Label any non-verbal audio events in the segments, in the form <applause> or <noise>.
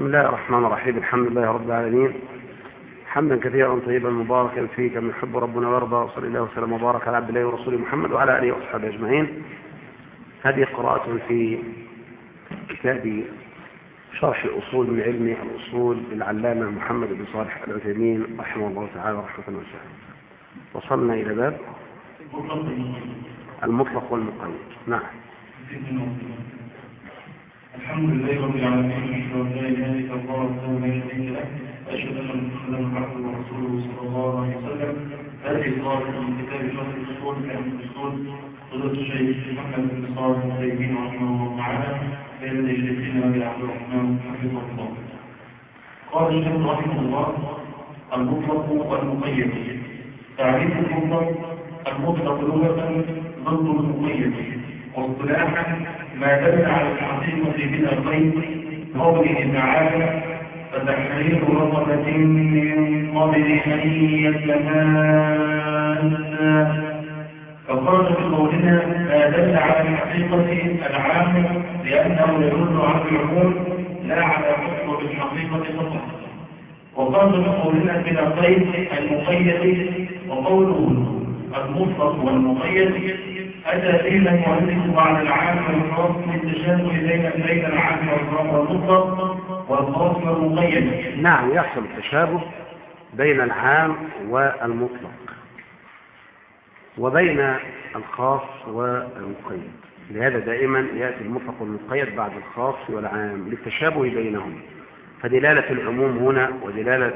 بسم الله الرحمن الرحيم. الحمد لله رب العالمين. حمدا كثيرا طيبا مباركا فيه كما يحب ربنا ويرضى. وصلى الله وسلم وبارك على عبد الله ورسوله محمد وعلى آله وأصحابه أجمعين. هذه قراءة في كتاب شرح الأصول من علم الأصول للعلامة محمد بن صالح العثيمين رحمه الله تعالى رحمة وسلم وصلنا إلى باب المطلق والمقيد. نعم. الحمد لله رب العالمين أشهد أن لا إله إلا الله وحده لا شريك له اشهد أن محمدا عبده ورسوله صلى الله عليه وسلم. هذه قراءة من كتاب شرح الأصول كلام الأصول قدرة الشيخ محمد بن صالح العثيمين رحمه الله تعالى بين شيخنا أبي عبد الرحمن حفظه الله. قال الشيخ رحمه الله المطلق والمقيد. تعريف المطلق المطلق لغة ضد المقيد واصطلاحا ما دل على الحقيقة بلا الغيب قوله تعالى فتحرير رقبة من قبل أن يتماسا فقال بقولنا ما دل على الحقيقة العامة لأنه يدل على العموم لا على حكم بالحقيقة فقط. وقال بقولنا بلا قيد المقيد وقوله المطلق والمقيد. أتى إلى المؤلف بعد العام والخاص للتشابه بين بين العام والمطلق والخاص والمقيد. نعم يحصل التشابه بين العام والمطلق وبين الخاص والمقيد. لهذا دائما يأتي المطلق والمقيد بعد الخاص والعام للتشابه بينهم. فدلالة العموم هنا ودلالة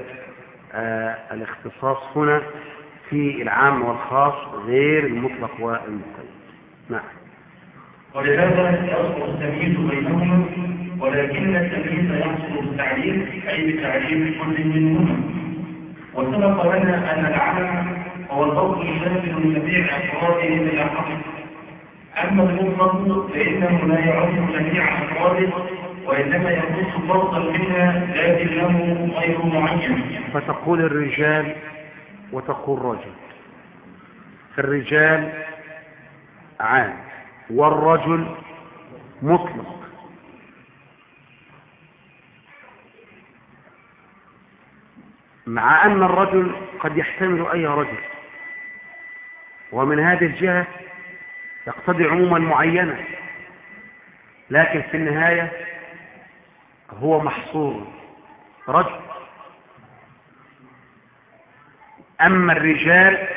آه الاختصاص هنا في العام والخاص غير المطلق والمقيد. نعم. ولهذا يصدر التمييز بينهما ولكن التمييز يحصل بالتعريف أي بتعريف كل منهما وسبق لنا أن العام هو الضوء الشامل لجميع أفراده بلا حصر أما المطلق فإنه لا يعم جميع أفراده وإنما يخص فرقا منها لكن له غير معين. فتقول الرجال وتقول رجل الرجال عام والرجل مطلق. مع أن الرجل قد يحتمل أي رجل. ومن هذه الجهة يقتضي عموما معينا لكن في النهاية هو محصور رجل. أما الرجال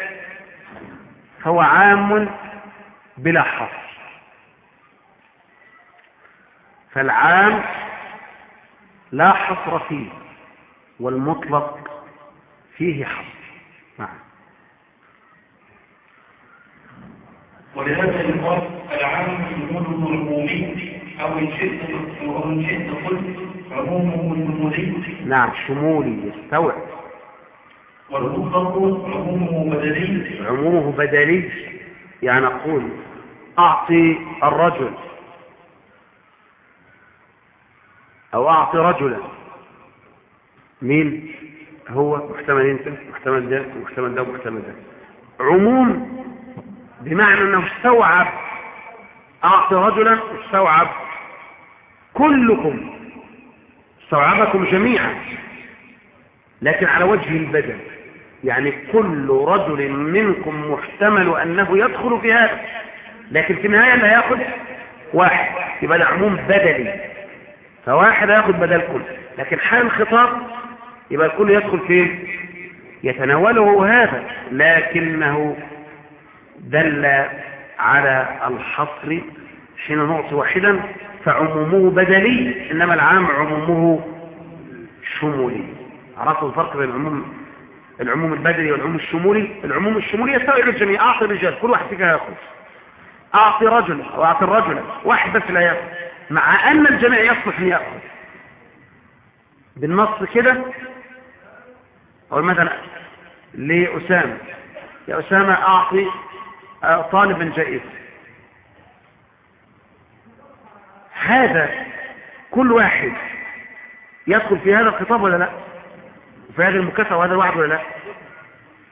فهو عام بلا حصر فالعام لا حصر فيه والمطلق فيه حصر نعم. ولهذا يقال العام شموله العمومي أو إن شئت أو إن شئت قلت عمومه الشمولي نعم شمولي يستوعب. والمطلق عمومه بدلي. عمومه بدلي يعني أقول أعطي الرجل أو أعطي رجلا. مين هو؟ محتمل إنت؟ محتمل ده؟ محتمل ده؟ محتمل ده. عموم بمعنى أنه استوعب. أعطي رجلا استوعب. كلكم استوعبكم جميعا. لكن على وجه البدل يعني كل رجل منكم محتمل أنه يدخل في هذا. لكن في النهاية لا ياخذ واحد. يبقى ده عموم بدلي فواحد ياخذ بدل كل. لكن حال الخطاب يبقى الكل يدخل فين يتناوله هذا. لكنه دل على الحصر حين نعطي واحدا فعمومه بدلي إنما العام عمومه شمولي. عرفتوا الفرق بين العموم العموم البدلي والعموم الشمولي؟ العموم الشمولي يستوعب الجميع. أعطي الرجال كل واحد فيك ياخذ أعطي رجل أو أعطي الرجل. واحد بس لا ياخذ مع أن الجميع يصلح ان ياخذ بالنص كده أقول مثلا لأسامة. يا أسامة أعطي طالبا جائزة هذا كل واحد يدخل في هذا الخطاب ولا لا؟ في هذه المكافأة وهذا الوعد ولا لا؟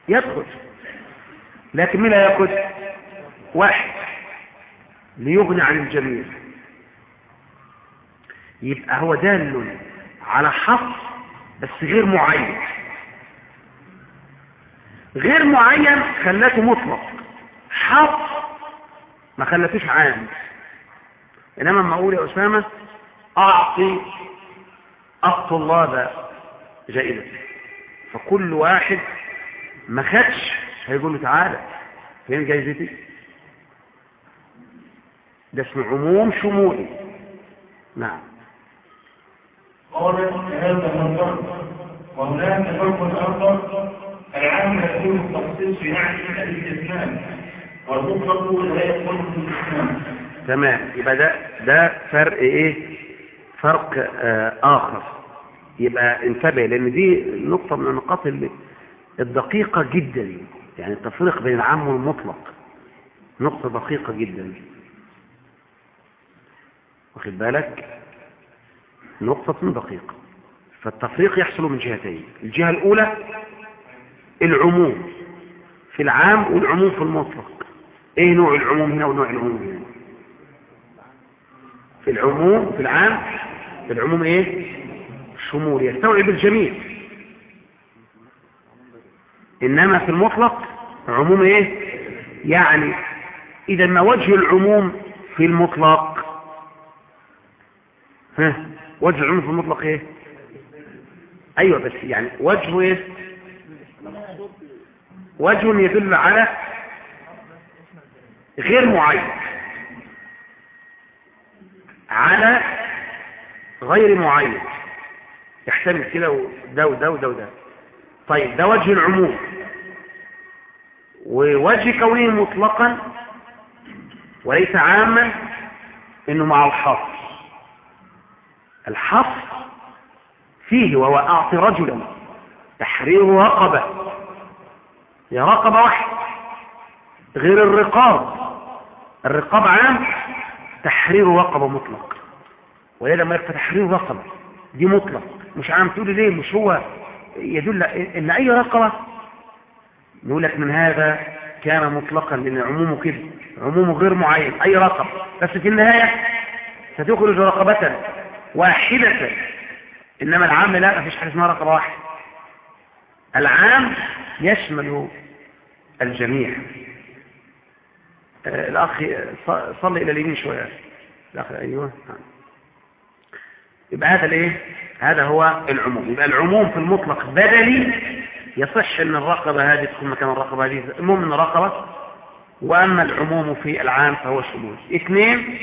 يدخل. لكن مين لا يأخذ واحد. ليغني عن الجميع. يبقى هو دال على حصر بس غير معين. غير معين خلاته مطلق. حصر ما خلتوش عام. إنما لما أقول يا أسامة أعطي الطلاب جائزة. فكل واحد ما خدش هيقول له تعالى فين جايزتي ده اسمه عموم شمولي. نعم. قال هذا الفرق وهناك فرق آخر العام يكون التخصيص يعني الاستثناء والمطلق لا يكون الاستثناء تمام. يبقى ده ده فرق إيه؟ فرق آه آخر. يبقى انتبه لأن دي نقطة من النقاط اللي الدقيقة جدا. يعني التفريق بين العام والمطلق نقطة دقيقة جدا. واخد بالك؟ نقطة دقيقة. فالتفريق يحصل من جهتين. الجهة الأولى العموم. في العام والعموم في المطلق. إيه نوع العموم هنا ونوع العموم هنا؟ في العموم في العام في العموم إيه؟ شمول يستوعب الجميع. إنما في المطلق عموم إيه؟ يعني إذا ما وجه العموم في المطلق ها وجه العموم في المطلق إيه؟ أيوه بس يعني وجهه إيه؟ وجه يدل على غير معين على غير معين. يحتمل كده وده وده وده وده. طيب ده وجه العموم. ووجه كونه مطلقا وليس عاما إنه مع الحصر الحصر فيه وهو أعطي رجلا تحرير رقبة. يا رقبة واحد. غير الرقاب. الرقاب عام تحرير رقبة مطلق. وإذا ما يكفي تحرير رقبة. دي مطلق. مش عام تقولي ليه؟ مش هو يدل إن أي رقبة؟ نقول لك من هذا كان مطلقا لأن عمومه كده. عمومه غير معين. أي رقبة. بس في النهاية ستخرج رقبة. واحدة. إنما العام لا مفيش حاجة اسمها رقبة واحدة العام يشمل الجميع. آه الأخ صلي إلى اليمين شوية. الأخ أيوه. يبقى هذا الإيه؟ هذا هو العموم. يبقى العموم في المطلق بدلي يصح إن الرقبة هذه تكون مكان الرقبة هذه. المهم إن رقبة وأما العموم في العام فهو شمول. اثنين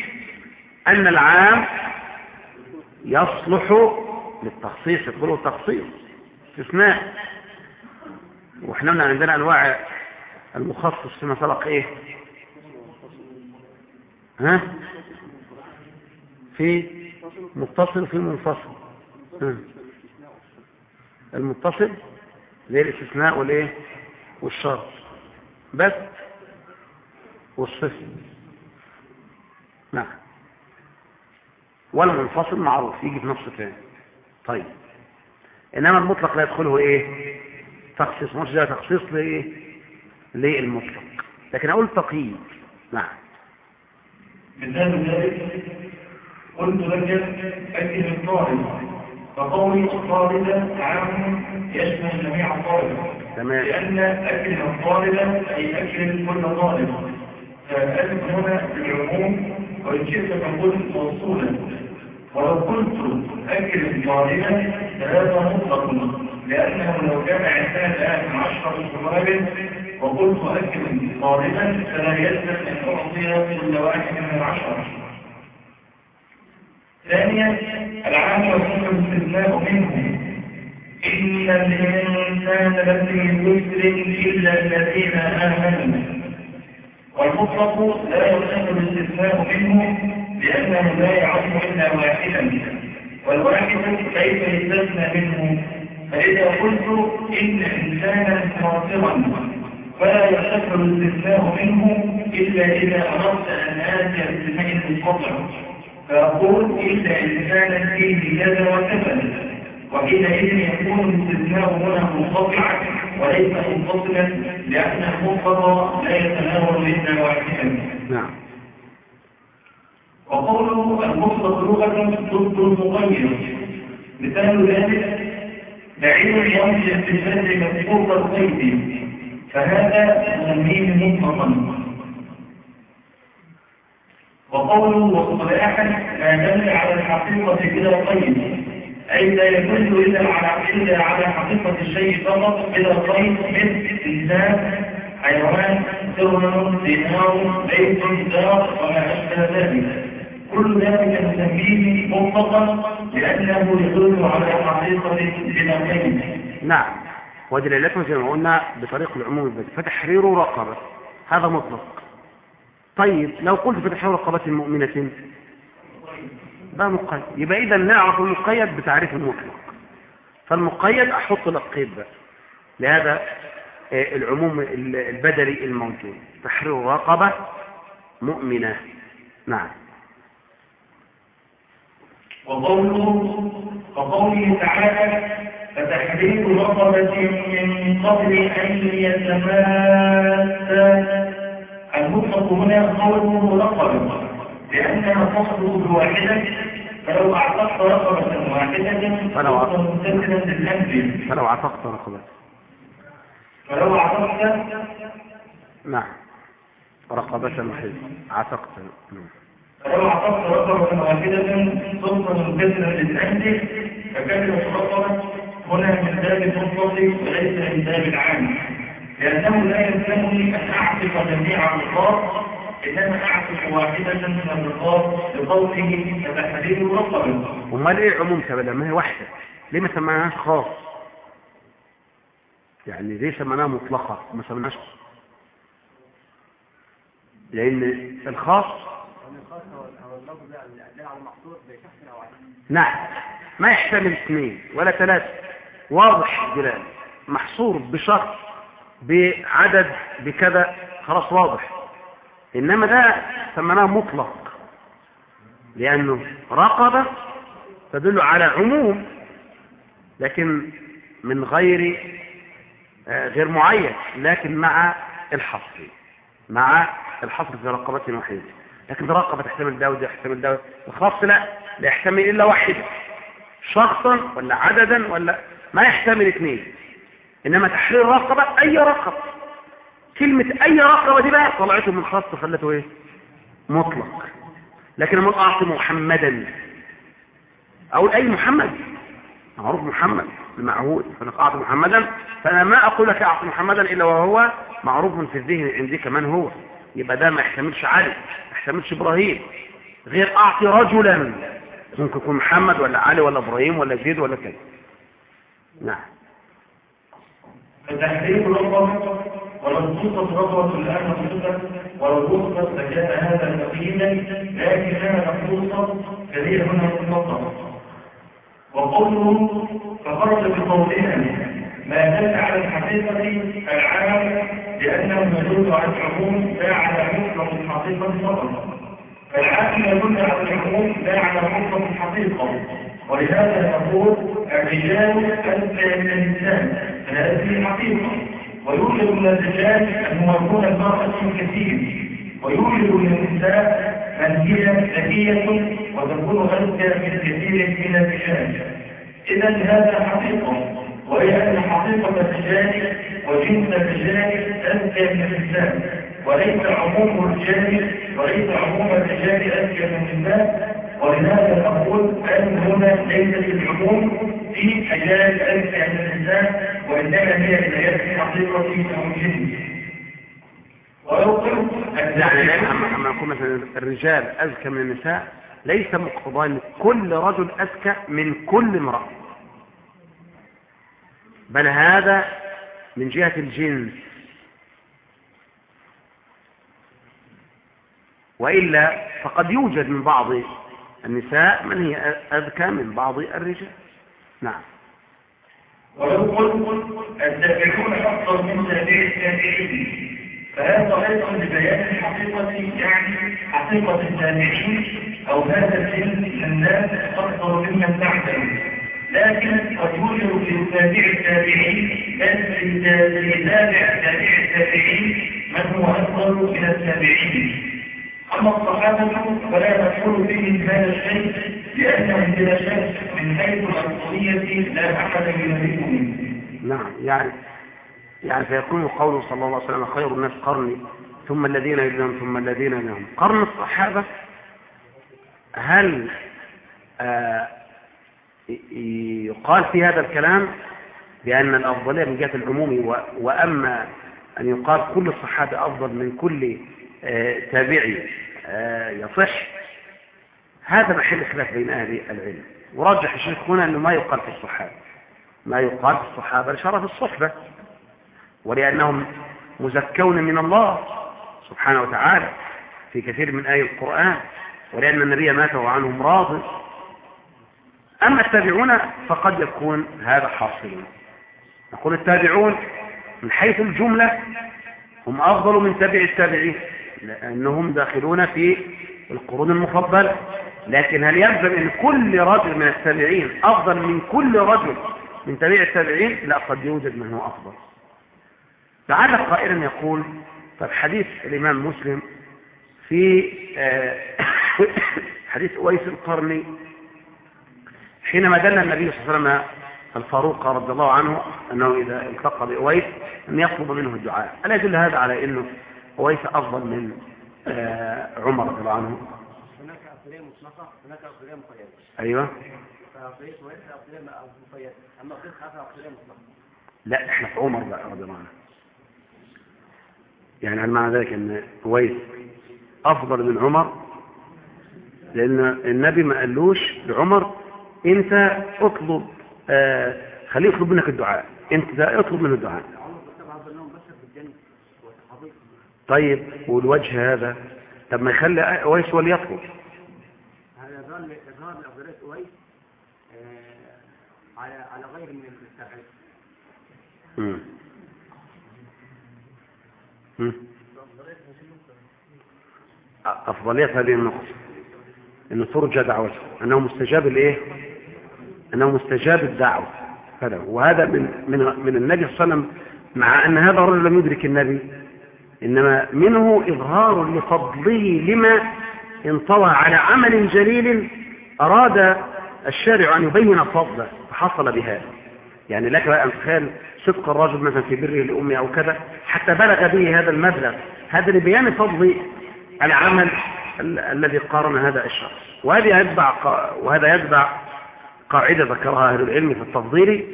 أن العام يصلح للتخصيص يقولوا تخصيص استثناء. وإحنا عندنا انواع المخصص فيما سبق إيه؟ ها؟ في متصل في منفصل. المتصل زي الاستثناء والايه؟ والشرط. بس والصفر. نعم. والمنفصل معروف يجي في نص ثاني طيب. إنما المطلق لا يدخله إيه؟ تخصيص. مش ده تخصيص لإيه؟ للمطلق. لكن أقول تقييد. نعم. مثال ذلك قلت لك أكل الطالب فقولي الطالب عام يشمل جميع الطالب. تمام. لأن أكل الطالب أي أكل كل طالب. فأكل هنا بالعموم وإن شئت فقل موصولا. ولو قلت أكل الطالب فهذا مطلق لأنه لو جمع الإنسان الآن عشرة طلاب وقلت أكل طالبا فلا يلزم أن أعطي كل واحد من العشرة. ثانيا العام يكون الاستثناء منه. إن الإنسان لفي خسر إلا الذين آمنوا. والمطلق لا يكون الاستثناء منه لأنه لا يعم إلا واحدا. والواحد كيف يستثنى منه؟ فإذا قلت إن إنسانا خاسرا فلا يصح الاستثناء منه إلا إذا أردت أن آتي باستثناء منقطع فأقول إلا إنسانا فيه كذا وكذا وحينئذ يكون الاستثناء هنا منقطعا وليس منفصلا لأن المنقطع لا يتناول إلا واحدا. نعم. وقوله المطلق لغة ضد المغير مثال ذلك يمشي في الجنة مسقوط القيد فهذا نسميه مطلقا وقوله واصطلاحا ما دل على الحقيقة بلا قيد أي لا يدل إلا على إلا على حقيقة الشيء فقط بلا قيد مثل إنسان حيوان سر دينار بيت دار وما أشبه ذلك. كل ذلك نسميه مطلقا لأنه يدل على حقيقة قيد نعم. ودلالته زي ما قلنا بطريق العموم البدء فتحرير رقبة. هذا مطلق. طيب لو قلت فتحرير رقبة مؤمنة ده مقيد؟ يبقى إذا نعرف المقيد بتعريف المطلق. فالمقيد أحط القيد بقى. لهذا آه، العموم البدلي الموجود. تحرير رقبة مؤمنة. نعم. وقوله وقوله تعالى فتحرير رقبة من قبل أن يتماسا. المطلق هنا قوله رقبة لأنها تصدر بواحدة فلو أعتقت رقبة واحدة فلو أعتقت- فلو عتقت رقبة. فلو أعتقت نعم. رقبة محيط. عتقت. نعم. فلو أعطت رقبة واحدة صرفا ممتثلا للأمر فكلمة رقبة هنا من باب المطلق وليس من باب العام. لأنه لا يلزمني أن أعتق جميع الرقاب إنما أعتق واحدة من الرقاب لقوله فتحرير رقبة امال إيه عموم سبيل ما هي واحدة. ليه ما سمعناهاش خاص يعني ليه سمعناها مطلقة؟ ما سمعناهاش لأن الخاص نعم. ما يحتمل اثنين ولا ثلاثة. واضح الدلال محصور بشرط بعدد بكذا. خلاص واضح. إنما ده سمعناه مطلق. لأنه رقبة تدل على عموم لكن من غير آه، غير معين لكن مع الحصر. مع الحصر في رقبة وحيدة لكن رقبة تحتمل ده وده يحتمل ده الخاص لا لا يحتمل إلا واحدة شخصا ولا عددا ولا ما يحتمل اثنين. إنما تحرير رقبة أي رقبة. كلمة أي رقبة دي بقى طلعته من خاص خلته إيه؟ مطلق. لكن لما أعطي محمدا. أقول أي محمد؟ معروف محمد المعهود. فأنا أعطي محمدا فأنا ما أقول لك أعطي محمدا إلا وهو معروف في الذهن عندي كمان هو. يبقى ده ما يحتملش علي. يحتملش إبراهيم. غير أعطي رجلا. ممكن يكون محمد ولا علي ولا إبراهيم ولا زيد ولا كذا. نعم. رقبة ولو خصت رقبة الآن مخصوصة ولو لكان هذا تقييدا لكنها مخصوصة فهي هنا مطلقة وقوله فخرج بقولها ما دل على الحقيقة العام لأنه يدل على العموم لا على مطلق الحقيقة فقط. فالعام يدل على العموم لا على مطلق الحقيقة. ولهذا نقول الرجال أنزل من الإنسان فهذه حقيقة ويوجد من الرجال الموجود المرأة كثير ويوجد من النساء من هي ذكية وتكون أذكى من كثير من الرجال. إذا هذا حقيقة. وهي أن حقيقة الرجال وجنس الرجال أذكى من النساء وليس عموم الرجال وليس عموم الرجال أذكى من النساء ولهذا نقول أن هنا ليست العموم في حجاج أذكى من النساء وإنما هي بدايات حقيقة أو جنس ولو قلت يعني لما نقول مثلا الرجال أذكى من النساء ليس مقتضى ان كل رجل أذكى من كل امرأة. بل هذا من جهة الجنس. وإلا فقد يوجد من بعض النساء من هي أذكى من بعض الرجال. نعم. ولو قلت التابعون أفضل من تابع التابعين فهذا أيضا لبيان الحقيقة يعني حقيقة التابعين أو هذا الجنس الناس أفضل ممن تعتبر لكن قد يوجد تابع التابعين في تابع تابع التابعين من هو أفضل من التابعين. أما الصحابة فلا تدخل فيهم هذا الشيء لأنهم بلا شك من حيث الأفضلية لا أحد منه. نعم يعني يعني فيكون قوله صلى الله عليه وسلم خير الناس قرني ثم الذين يلونهم ثم الذين يلونهم قرن الصحابة هل آه يقال في هذا الكلام بأن الأفضلية من جهة العموم وأما أن يقال كل الصحابة أفضل من كل آه تابعي آه يصح. هذا محل خلاف بين أهل العلم. ورجح الشيخ هنا أنه ما يقال في الصحابة. ما يقال في الصحابة لشرف الصحبة. ولأنهم مزكون من الله سبحانه وتعالى في كثير من آي القرآن. ولأن النبي مات وعنهم راض. أما التابعون فقد يكون هذا حاصلا نقول التابعون من حيث الجملة هم أفضل من تابع التابعين لأنهم داخلون في القرون المفضلة. لكن هل يلزم أن كل رجل من التابعين أفضل من كل رجل من تابع التابعين؟ لا قد يوجد من هو أفضل. لعل قائلا يقول طب حديث الإمام مسلم في <coughs> حديث أويس القرني حينما دل النبي صلى الله عليه وسلم الفاروق رضي الله عنه أنه إذا التقى بأويس أن يطلب منه الدعاء. ألا يدل هذا على أنه أويس أفضل من عمر رضي الله عنه؟ هناك أفضلية مطلقة هناك أفضلية مقيدة. أيوة. فأفضلية أويس أفضلية مقيدة. أما أفضلية خلافة أفضلية مطلقة. لا إحنا في عمر بقى رضي الله عنه. يعني هل معنى ذلك إن أويس أفضل من عمر؟ لأن النبي ما قالوش لعمر أنت اطلب آه خليه يطلب منك الدعاء. أنت ده اطلب منه الدعاء. طيب والوجه هذا؟ طب ما يخلي أويس هو اللي يطلب. هذا ظن إظهار لأفضلية أويس آه، على على غير من أنه ترجى دعوته أنه مستجاب الإيه أنه مستجاب الدعوة. هذا وهذا من من من النبي صلى الله عليه وسلم مع أن هذا الرجل لم يدرك النبي إنما منه إظهار لفضله لما انطوى على عمل جليل أراد الشارع أن يبين فضله فحصل بهذا. يعني لك أن تخيل صدق الرجل مثلا في بره لأمه أو كذا حتى بلغ به هذا المبلغ هذا لبيان فضل العمل ال الذي قارن هذا الشخص. وهذا يتبع وهذا يتبع قاعدة ذكرها أهل العلم في التفضيل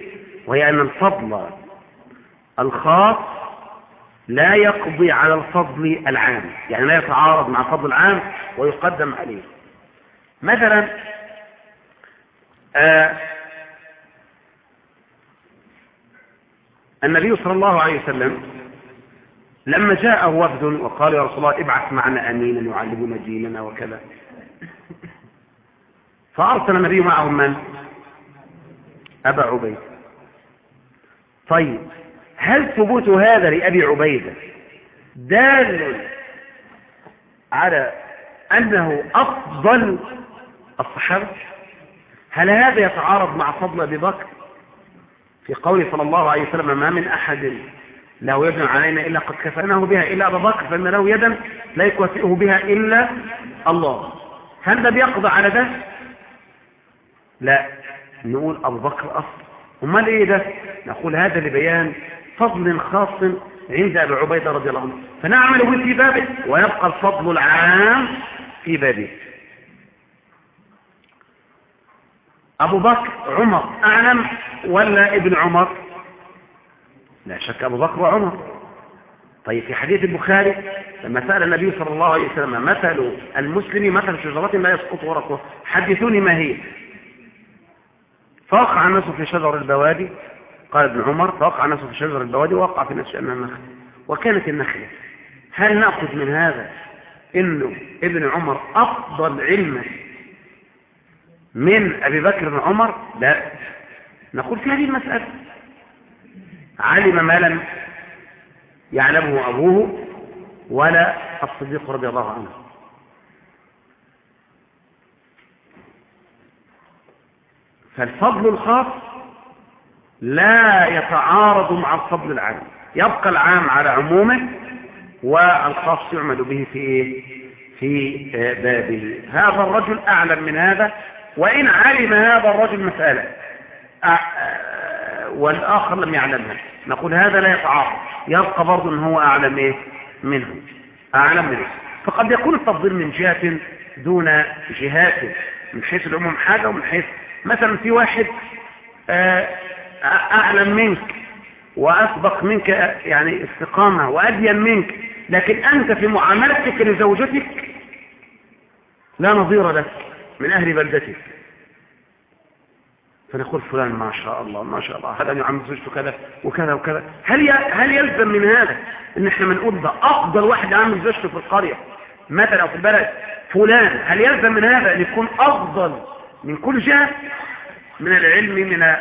وهي أن الفضل الخاص لا يقضي على الفضل العام يعني لا يتعارض مع الفضل العام ويقدم عليه. مثلا آه النبي صلى الله عليه وسلم لما جاءه وفد وقال يا رسول الله ابعث معنا امينا يعلمنا ديننا وكذا. فأرسل النبي معهم من؟ أبا عبيدة. طيب هل ثبوت هذا لأبي عبيدة دال على أنه أفضل الصحابة؟ هل هذا يتعارض مع فضل أبي بكر؟ في قوله صلى الله عليه وسلم ما من أحد له يد علينا إلا قد كفأناه بها إلا أبا بكر فإن له يدا لا يكافئه بها إلا الله. هل ده بيقضى على ده؟ لا. نقول أبو بكر أصل. أمال إيه ده؟ نقول هذا لبيان فضل خاص عند أبي عبيدة رضي الله عنه. فنعمل في بابه ويبقى الفضل العام في بابه. أبو بكر عمر أعلم ولا ابن عمر؟ لا شك أبو بكر وعمر. طيب في حديث البخاري لما سأل النبي صلى الله عليه وسلم مثل المسلم مثل شجرة لا يسقط ورقه حدثوني ما هي؟ فوقع الناس في شجر البوادي قال ابن عمر فوقع الناس في شجر البوادي ووقع في نفس أنها النخل. وكانت النخلة. هل نأخذ من هذا إنه ابن عمر أفضل علما من أبي بكر وعمر لا. نقول في هذه المسألة. علم ما لم يعلمه أبوه ولا الصديق رضي الله عنه. فالفضل الخاص لا يتعارض مع الفضل العام. يبقى العام على عمومه والخاص يعمل به في إيه؟ في بابه. هذا الرجل أعلم من هذا وإن علم هذا الرجل مسألة. والآخر لم يعلمها. نقول هذا لا يتعارض. يبقى برضه إن هو أعلم إيه؟ منه. أعلم منه. فقد يكون التفضيل من جهة دون جهات من حيث العموم حاجة ومن حيث مثلا في واحد أعلم منك وأسبق منك يعني استقامة وأدين منك لكن أنت في معاملتك لزوجتك لا نظير لك من أهل بلدتك. فنقول فلان ما شاء الله ما شاء الله هذا يعمل زوجته كذا وكذا وكذا. هل هل يلزم من هذا إن إحنا بنقول ده أفضل واحد عامل زوجته في القرية مثلا أو في البلد؟ فلان هل يلزم من هذا إن يكون أفضل من كل جهة من العلم من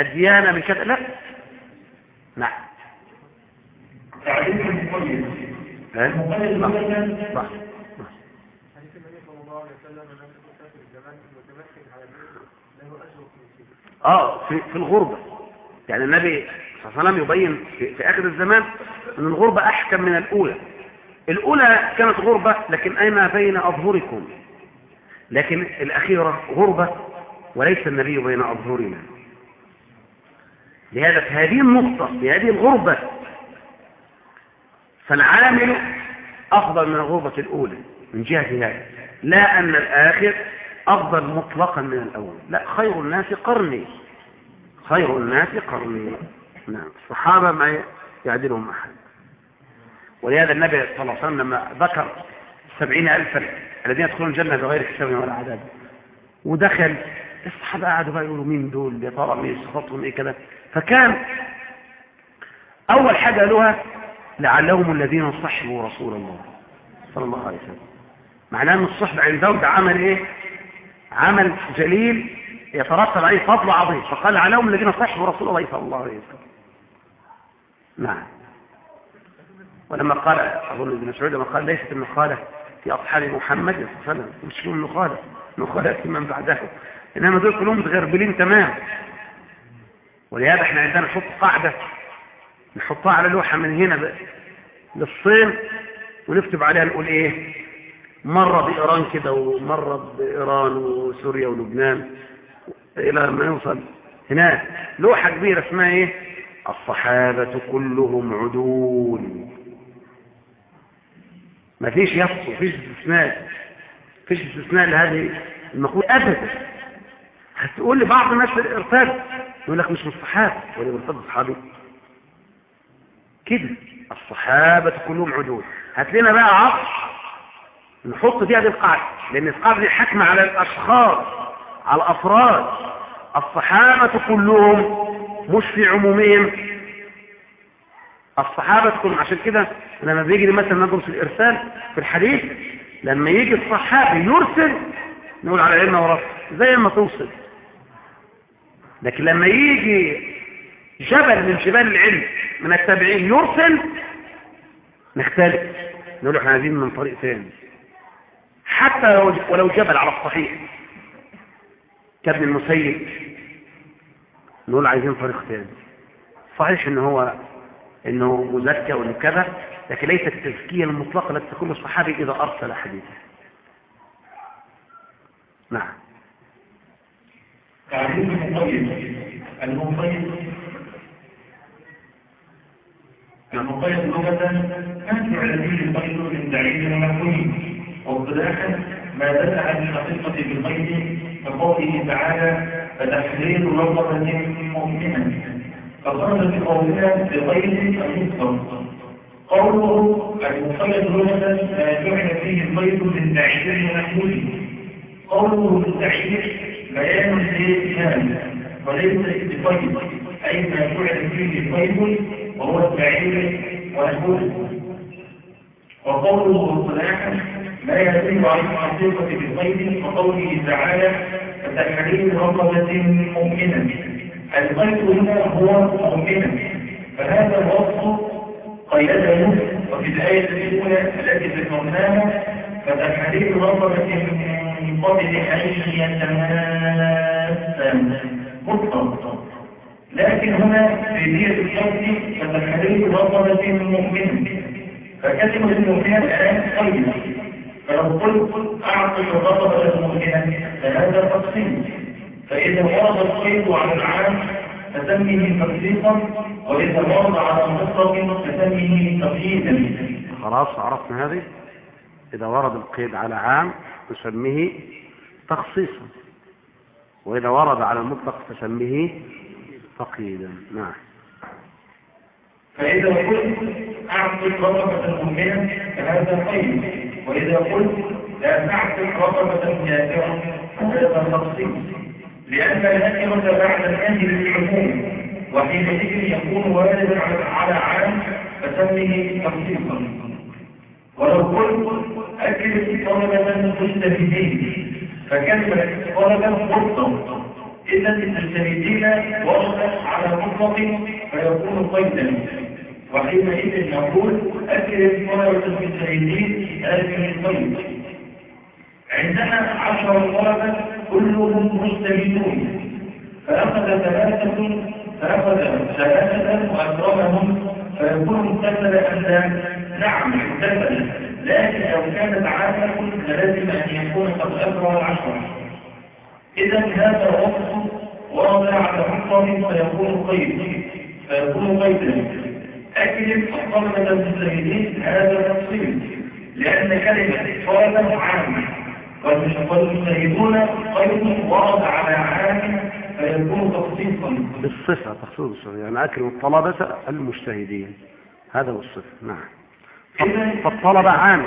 الديانة من كذا. لا. نعم. حديث النبي صلى الله عليه وسلم المتمكن على له أجر في آه في, في الغربة. يعني النبي صلى الله عليه وسلم يبين في, في آخر الزمان أن الغربة أحكم من الأولى. الأولى كانت غربة لكن أين بين أظهركم؟ لكن الأخيرة غربة وليس النبي بين أظهرنا. لهذا في هذه النقطة في هذه الغربة فالعامل أفضل من الغربة الأولى من جهة هذا لا أن الآخر أفضل مطلقا من الأول. لا خير الناس قرني. خير الناس قرني. نعم. الصحابة ما يعدلهم أحد. ولهذا النبي صلى الله عليه وسلم لما ذكر سبعين ألفا الذين يدخلون الجنة بغير حساب ولا عذاب. ودخل الصحابة قعدوا بقى يقولوا مين دول؟ يا ترى مين؟ صفاتهم إيه كده فكان أول حاجة قالوها لعلهم الذين صحبوا رسول الله صلى الله عليه وسلم. معناه إن الصحبة عندهم ده عمل إيه؟ عمل جليل يترتب عليه فضل عظيم. فقال عليهم الذين صحبوا رسول الله صلى الله عليه وسلم. نعم. ولما قال أظن ابن مسعود لما قال ليست النخالة في أصحاب محمد صلى الله عليه وسلم مش لهم نخالة نخالة من بعده. إنما دول كلهم متغربلين تمام. ولهذا إحنا عندنا نحط قاعدة نحطها على لوحة من هنا بقى للصين ونكتب عليها نقول إيه؟ مرة بإيران كده ومرة بإيران وسوريا ولبنان إلى ما يوصل هناك. لوحة كبيرة اسمها إيه؟ الصحابة كلهم عدول. ما فيش ما فيش استثناء. فيش استثناء لهذه المقولة أبدا. هتقول لي بعض الناس ارتد يقول لك مش من الصحابة ولا مرتد الصحابي كده الصحابة كلهم عدول. هات لنا بقى عصر نحط دي القاعدة لأن القاعدة دي حكمة على الأشخاص على الأفراد. الصحابة كلهم مش في عمومهم. الصحابة كلهم عشان كده لما بيجي مثلا ندرس الإرسال في الحديث لما يجي الصحابي يرسل نقول على علم ورسل زي ما توصل. لكن لما يجي جبل من جبال العلم من التابعين يرسل نختلف. نقول إحنا عايزين من طريق ثاني حتى لو ولو جبل على الصحيح. كابن المسيب. نقول عايزين طريق ثاني صحيح إن هو إنه مزكى وانه كذا لكن ليست التزكيه المطلقه التي تكون الصحابي إذا أرسل حديثا نعم. تعليم المقيد المقيد. المقيد لغة ما به القيد من دليل مفهوم واصطلاحا ما دل على الحقيقة بالقيد كقوله تعالى فتحرير رقبة مؤمنة فخرج بقولها بقيد المفطر قوله المقيد لغة ما جعل فيه من دليل مفهوم قوله بالتعيير بيان للإسلام وليس بقيد أي ما جعل فيه قيد وهو التعيير والهدى وقوله اصطلاحا لا يتم عن الحقيقة بالقيد وقوله تعالى فتحرير رقبة مؤمنة. القيد هنا هو مؤمنة فهذا الوصف قيده وفي الآية الأولى التي ذكرناها فتحرير رقبة من قبل أن يتماسا مطلق. لكن هنا في نية الشرط فتحرير رقبة مؤمنة فكلمة المؤمنة الآن قيد فلو قلت أعطي الرغبة المؤمنة فهذا تقسيم فإذا ورد القيد على العام فسميه تخصيصا وإذا ورد على المطلق فسميه تقييدا خلاص عرفنا هذه؟ إذا ورد القيد على عام نسميه تخصيصا. وإذا ورد على المطلق فسميه تقييدا. نعم. فإذا قلت أعطي رغبة مؤمنة فهذا قيد. وإذا قلت لا تعطي رغبة كافرة فهذا تخصيص. لأن النكرة بعد النهي للحكوم وحينئذ يكون واردا على عام فسمه تخصيصا ولو قلت أكل طلبة مجتهدين فكلمة طلبة مطلق إذا المجتهدين وردت على مطلق فيكون قيدا. وحينئذ نقول أكل طلبة المجتهدين هذه القيد عندنا عشر طلبة كلهم مجتهدون. فأخذ ثلاثة فأخذ ثلاثة وأكرمهم فيكون مكتسب أن نعم مكتسب لكن لو كانت عامة فلازم أن يكون قد أكرم العشرة إذا هذا وصف وضع على مطلب فيكون قيد فيكون قيدا أكلم الطلبة المجتهدين هذا تفصيل لأن كلمة طلبة عامة والمجتهدون قيد ورد على عام فيكون تخصيصا بالصفة تخصيص بالصفة يعني أكرم الطلبة المجتهدين. هذا هو الصفة نعم. فالطلبة عام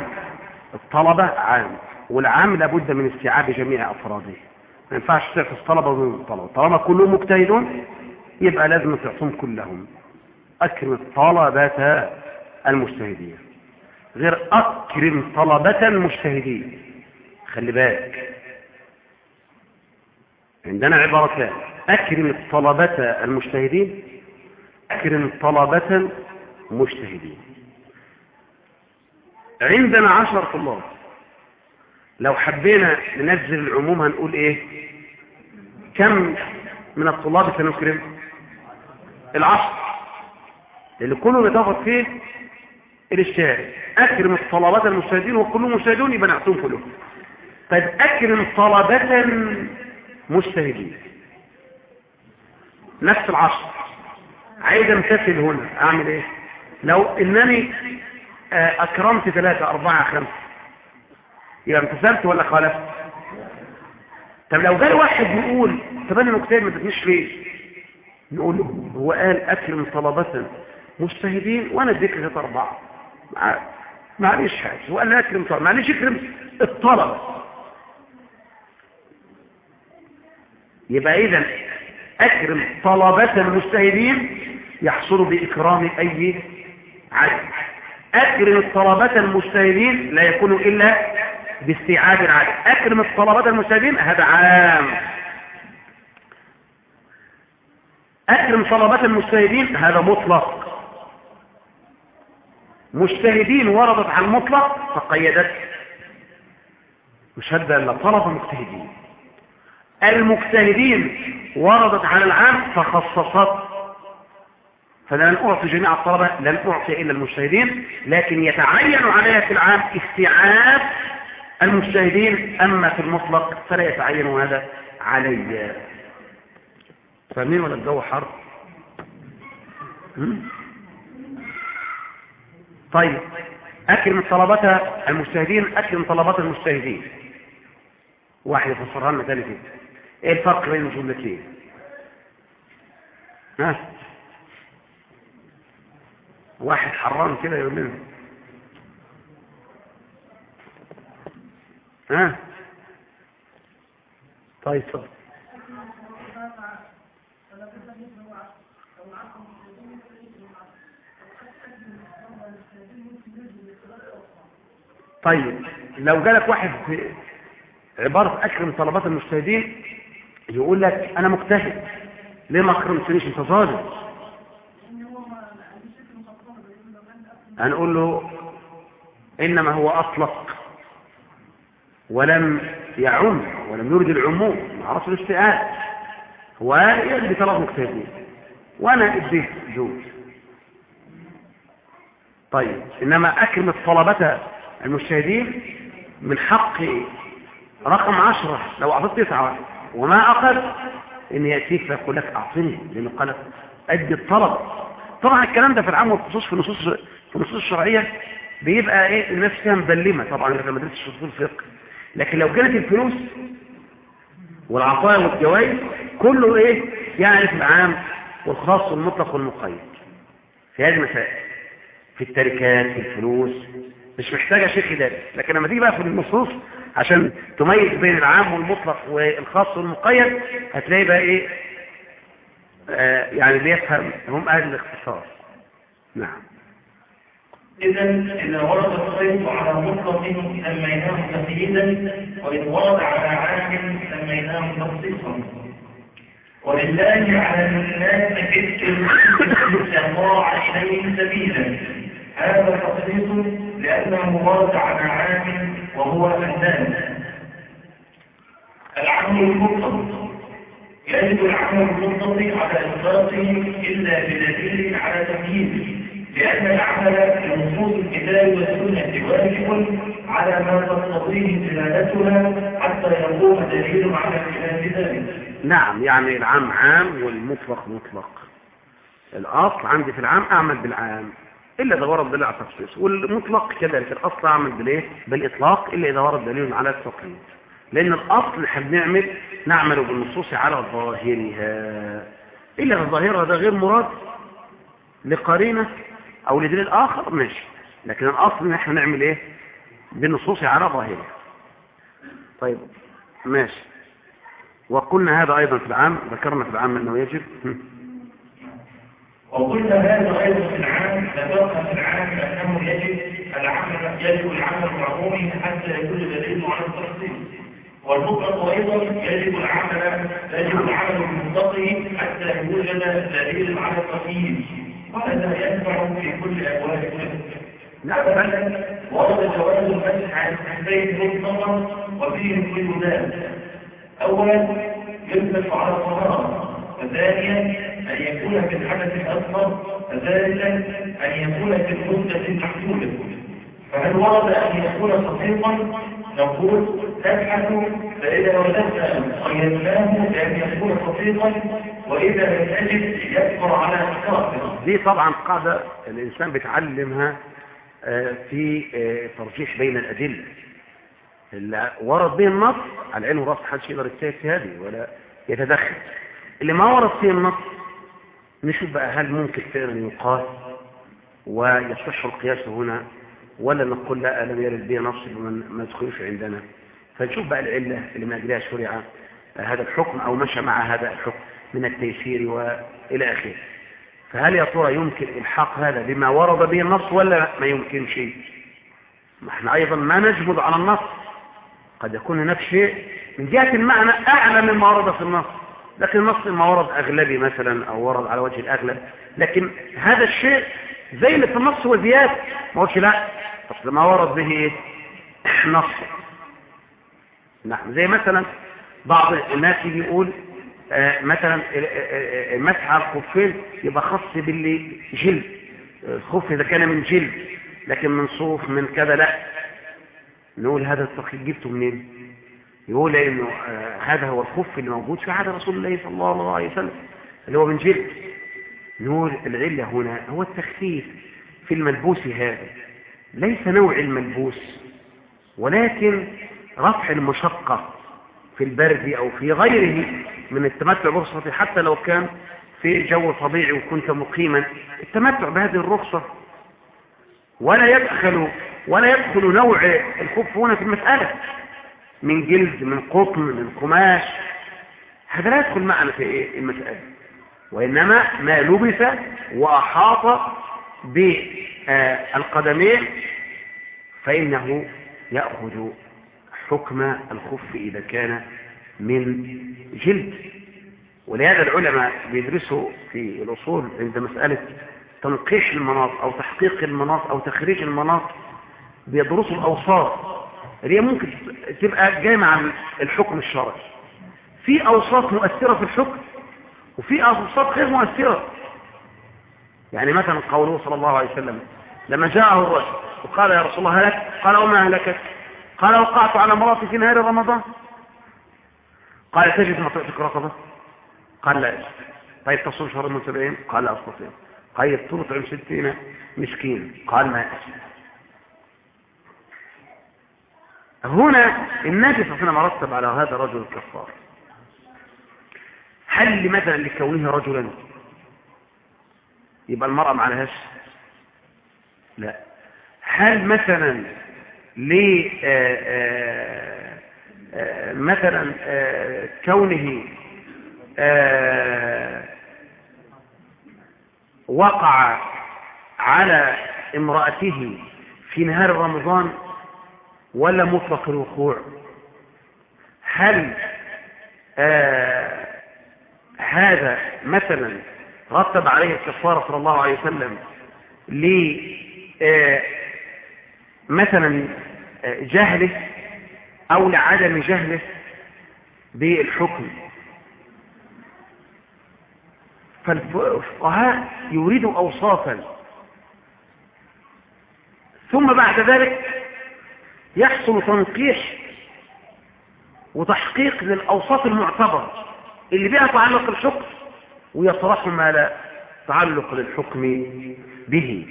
الطلبة عام والعام لابد من استيعاب جميع أفراده. ما ينفعش تعطي الطلبة ومن الطلبة طالما كلهم مجتهدون يبقى لازم تعطيهم كلهم. أكرم الطلبة المجتهدين. غير أكرم طلبة المجتهدين. خلي بالك. عندنا عبارتان أكرم الطلبة المجتهدين. أكرم طلبة مجتهدين. عندنا عشر طلاب. لو حبينا ننزل العموم هنقول إيه؟ كم من الطلاب سنكرم؟ العشر. اللي كله يتفق فيه الاجتهاد. أكرم الطلبات المجتهدين وكلهم مجتهدون يبقى نعطيهم كلهم. طيب أكرم طلبة مجتهدين نفس العشر عايز أمتثل هنا. أعمل إيه؟ لو إنني أكرمت ثلاثة أربعة خمسة. يبقى امتثلت ولا خالفت؟ طب لو جاي واحد يقول طب أنا مجتهد ما تدنيش ليه؟ نقول له هو قال أكرم طلبة مجتهدين وأنا أديك ثلاثة أربعة. معلش حاجة. هو قال لي أكرم طلبة. معلش اكرم الطلبة. يبقى اذا أكرم طلبة المجتهدين يحصل بإكرام أي عدد. أكرم الطلبة المجتهدين لا يكون إلا باستيعاب العدد. أكرم الطلبة المجتهدين هذا عام. أكرم طلبة المجتهدين هذا مطلق. مجتهدين وردت على المطلق فقيدت. مش هذا إلا طلبة مجتهدين المجتهدين وردت على العام فخصصت. فلن أعطي جميع الطلبة لن أعطي إلا المجتهدين لكن يتعين عليها في العام استيعاب المجتهدين. أما في المطلق فلا يتعين هذا علي. فاهمين ولا الجو حر؟ طيب أكرم طلبة المجتهدين أكرم طلبة المجتهدين. واحد يفسرها لنا ثاني كده إيه الفرق بين الجملتين. ها؟ واحد حرام كده لنا ها؟ طيب صح طيب لو جالك واحد عبارة أكرم طلبات المجتهدين يقول لك أنا مجتهد. ليه ما أكرمتنيش؟ أنت ظالم هنقول له إنما هو أطلق ولم يعم ولم يرد العموم ما عرفش الاستئاذ هو يدي ثلاث مجتهدين. وأنا اديت دول طيب إنما أكرم الطلبة المجتهدين من حق رقم عشرة. لو أعطيت تسعة. وما أخذ؟ إن يأتيك فيقول لك أعطني لأنه قال أدي الطلب. طبعا الكلام ده في العام والخصوص في النصوص في النصوص الشرعية بيبقى إيه؟ الناس فيها مبلمة طبعا لما درست اصول الفقه لكن لو كانت الفلوس والعطايا والجوائز كله إيه؟ يعني في العام والخاص والمطلق والمقيد. في هذه المسائل. في التركات في الفلوس. مش محتاجة شيخ يدرس لكن لما تيجي بقى في النصوص عشان تميز بين العام والمطلق والخاص والمقيد هتلاقي بقى إيه؟ آه يعني بيفهم هم أهل الاختصار. نعم. إذا إذا ورد الصيف على مطلق سميناه تقييدا وإن ورد على عام سميناه تخصيصا ولله على الناس فكر استطاع إليه سبيلا. هذا تخصيص لأنه ورد على عام وهو الناس العمل المطلق. يجب العمل المطلق على إطلاقه إلا بدليل على تمييزه لأن العمل في نصوص الكتاب والسنة واجب على ما تقتضيه دلالتها حتى يقوم دليل على خلاف ذلك. نعم يعني العام عام والمطلق مطلق. الأصل عندي في العام أعمل بالعام. إلا إذا ورد دليل على التخصيص والمطلق كذلك الأصل أعمل بالإيه؟ بالإطلاق إلا إذا ورد دليل على التقييد. لأن الأصل إحنا بنعمل نعمل بالنصوص على ظاهرها. إلا الظاهرة ده غير مراد لقرينة أو لدليل آخر ماشي. لكن الأصل إن إحنا نعمل إيه؟ بالنصوص على ظاهرها. طيب ماشي. وقلنا هذا أيضا في العام ذكرنا في العام أنه يجب. وقلنا هذا في العام ذكرنا في العام انه يجب العمل يجب العمل العمومي حتى يكون دليل على التخصيص والمطلق أيضا يجب العمل يجب العمل بالمطلق حتى يوجد دليل على التقييد وهذا ينفع في كل أبواب نعم ورد جواز المسح عن الحدين مطلقا وفيه كل ذلك. أولا يمسح على الطهارة. وثانيا أن يكون في الحدث الأصغر وثالثا أن يكون في المدة المحدودة فهل ورد أن يكون صديقا نقول تبحث فإذا وجدنا قيدناه بأن يكون صديقا وإذا لم يجد يكفر على اختاره دي طبعا قاعدة الإنسان بيتعلمها في ترجيح بين الأدلة. اللي ورد به النص على العين والراس محدش يقدر يجتهد في هذه ولا يتدخل. اللي ما ورد فيه النص نشوف بقى هل ممكن فعلا يقال ويصح القياس هنا ولا نقول لا لم يرد به نص ما يدخلوش عندنا؟ فنشوف بقى العلة اللي من أجلها شرع هذا الحكم أو مشى مع هذا الحكم من التيسير وإلى آخره. فهل يا ترى يمكن إلحاق هذا بما ورد به النص ولا ما يمكن شيء إحنا أيضا ما نجمد على النص. قد يكون هناك شيء من جهة المعنى أعلى مما ورد في النص. لكن النص ما ورد أغلبي مثلا أو ورد على وجه الأغلب. لكن هذا الشيء زي اللي في النص هو زيادة ما قلتش لا. أصل ما ورد به؟ نص. نعم زي مثلا بعض الناس يجي يقول آه مثلا المسح على الخفين يبقى خاص باللي جلد. الخف إذا كان من جلد لكن من صوف من كذا لا. نقول هذا التقييد جبته منين؟ يقول إنه آه هذا هو الخف اللي موجود في عهد رسول الله صلى الله عليه وسلم اللي هو من جلد. نقول العلة هنا هو التخفيف في الملبوس هذا. ليس نوع الملبوس ولكن رفع المشقة في البرد أو في غيره من التمتع برخصة حتى لو كان في جو طبيعي وكنت مقيما. التمتع بهذه الرخصة ولا يدخل ولا يدخل نوع الخف هنا في المسألة. من جلد من قطن من قماش. هذا لا يدخل معنا في إيه؟ المسألة. وإنما ما لبس وأحاط بالقدمين فإنه يأخذ حكم الخف إذا كان من جلد. ولهذا العلماء بيدرسوا في الأصول عند مسألة تنقيح المناط أو تحقيق المناط أو تخريج المناط بيدرسوا الأوصاف. اللي هي ممكن تبقى جاية مع الحكم الشرعي. في أوصاف مؤثرة في الحكم وفي أوصاف غير مؤثرة. يعني مثلا قوله صلى الله عليه وسلم لما جاءه الرجل وقال يا رسول الله هلك؟ قال وما هلكك؟ قال وقعت على مراتي في نهار رمضان؟ قال تجد ما تعتق رقبة؟ قال لا طيب تصوم شهر المتبعين؟ قال لا أستطيع. طيب تطعم ستين مسكين قال ما أستطيع هنا النبي صلى الله عليه وسلم رتب على هذا الرجل الكفار. هل مثلا لكونه رجلا يبقى المرأة ما عليهاش؟ لا. هل مثلا ل مثلا كونه وقع على امرأته في نهار رمضان ولا مطلق الوقوع. هل آه هذا مثلا رتب عليه الكفارة صلى الله عليه وسلم ل آه مثلا جهله أو لعدم جهله بالحكم؟ فالفقهاء يريدوا اوصافا. ثم بعد ذلك يحصل تنقيح وتحقيق للأوصاف المعتبرة اللي بها تعلق الحكم ويطرح ما لا تعلق للحكم به.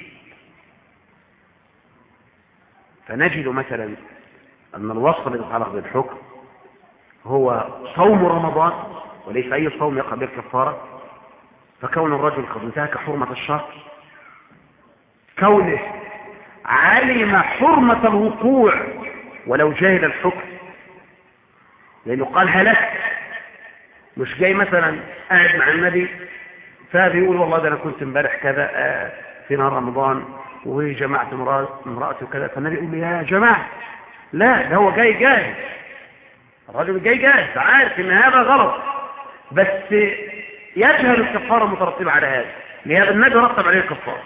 فنجد مثلا أن الوصف الذي يتعلق بالحكم هو صوم رمضان وليس أي صوم يقع بالكفارة. فكون الرجل قد انتهك حرمة الشهر كونه علم حرمة الوقوع ولو جاهل الحكم. لأنه قال هلكت مش جاي مثلا قاعد مع النبي فبيقول والله ده أنا كنت امبارح كذا في نهار رمضان وجمعت امرأتي وكذا. فالنبي يقول لي يا جماعة لا ده هو جاي جاهز. الراجل جاي جاهز عارف إن هذا غلط. بس يجهل الكفارة المترتبة على هذا لهذا النبي رتب عليه الكفارة.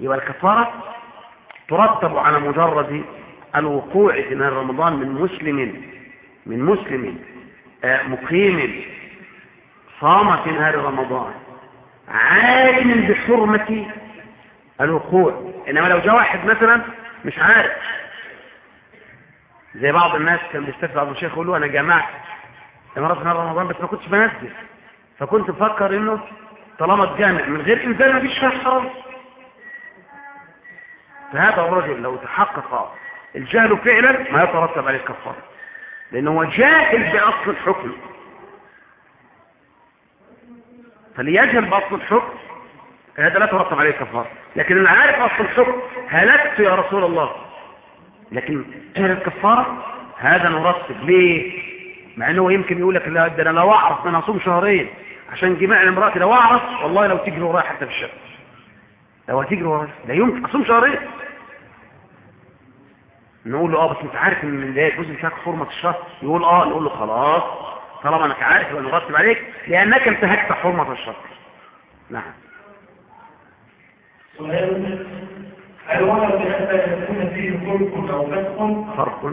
يبقى الكفارة ترتب على مجرد الوقوع في نهار رمضان من مسلم من مسلم مقيم صام في نهار رمضان عالم بحرمة الوقوع. إنما لو جاء واحد مثلا مش عارف. زي بعض الناس كان بيستفز بعض الشيخ يقول له أنا جمعت في نهار رمضان بس ما كنتش بنزل. فكنت بفكر إنه طالما اتجامع من غير إنزال ما فيش فيها حرام فهذا الرجل لو تحقق الجهل فعلا ما يترتب عليه الكفارة لأنه جاهل بأصل الحكم. فليجهل بأصل الحكم هذا لا ترتب عليه الكفارة لكن اللي عارف أصل الحكم. هلكت يا رسول الله. لكن جهل الكفارة هذا نرتب. ليه؟ مع أنه يمكن يقول لك لا ده أنا لو أعرف أنا أصوم شهرين. عشان جماع امرأتي لو اعرف والله لو تجري ورايا حتى في الشهر لو هتجري ورايا لا يمكن اصوم شهرين. نقول له آه بس انت عارف إن ده جزء مش حرمه الشهر يقول آه نقول له خلاص طالما انك عارف يبقى نرتب عليك لأنك انتهكت حرمه الشهر. نعم. سؤال هل ورد بأن يكون فيه فرق أو فرق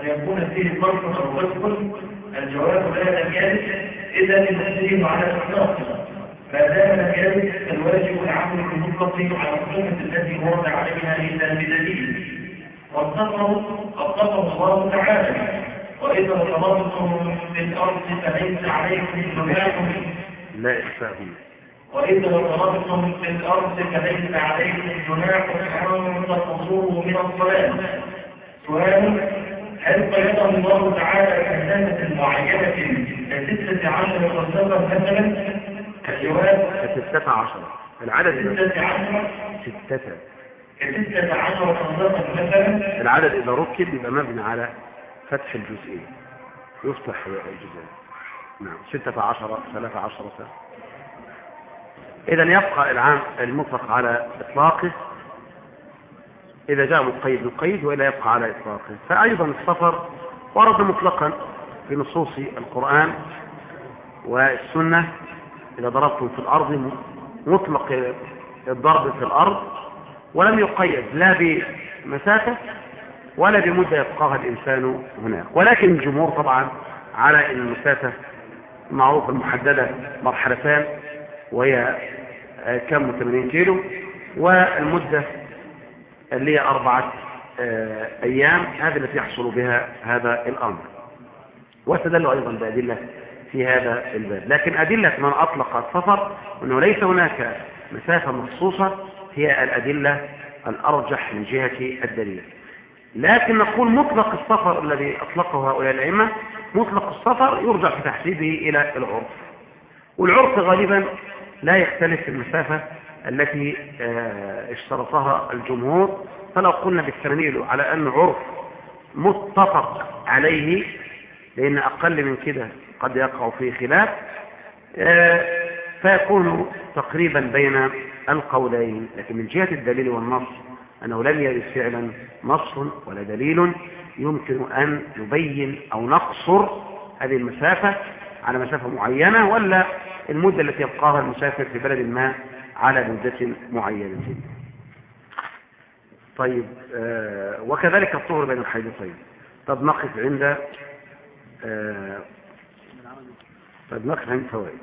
أن يكون فيه فرق أو فسق الجواب لا يرد إذا التسليم على الإطلاق ما دام يرد الواجب العمل بالمطلق على السنة التي ورد عليها إلا بدليل. واتقوا اتقوا الله تعالى. وإذا طلبتم في الأرض فليس عليكم جناح لا إخفاءهم وإذا طلبتم في الأرض فليس عليكم جناح أن تقصروا من الصلاة سؤال هل قيد الله تعالى كهنة معينة كستة عشر خلصة مثلا؟ الجواب كستة عشر العدد ستة. عشر العدد إذا ركب يبقى مبني على فتح الجزئين. يفتح الجزئين. نعم. ستة عشر ثلاثة عشر إذا يبقى العام المطلق على إطلاقه. إذا جاء مقيد مقيد وإلا يبقى على إطلاقه. فأيضا السفر ورد مطلقا في نصوص القرآن والسنة. إذا ضربتم في الأرض مطلق الضرب في الأرض ولم يقيد لا بمسافة ولا بمدة يبقاها الإنسان هناك ولكن الجمهور طبعا على المسافة معروف المحددة مرحلتان وهي كم؟ 80 كيلو. والمدة اللي هي أربعة آه، أيام. هذه التي يحصل بها هذا الأمر. واستدلوا أيضا بأدلة في هذا الباب. لكن أدلة من أطلق السفر أنه ليس هناك مسافة مخصوصة هي الأدلة الأرجح من جهة الدليل. لكن نقول مطلق السفر الذي أطلقه هؤلاء الأئمة مطلق السفر يرجع في تحديده إلى العرف. والعرف غالبا لا يختلف في المسافة التي آه، اشترطها الجمهور. فلو قلنا بالتمثيل على أن عرف متفق عليه لأن أقل من كده قد يقع فيه خلاف آه، فيكون تقريبا بين القولين لكن من جهة الدليل والنص أنه لم يرد فعلا نص ولا دليل يمكن أن نبين أو نقصر هذه المسافة على مسافة معينة ولا المدة التي يبقاها المسافر في بلد ما على مدة معينة. طيب آه وكذلك الطهر بين الحيضتين. طب نقف عند آه طب نقف عند فوائد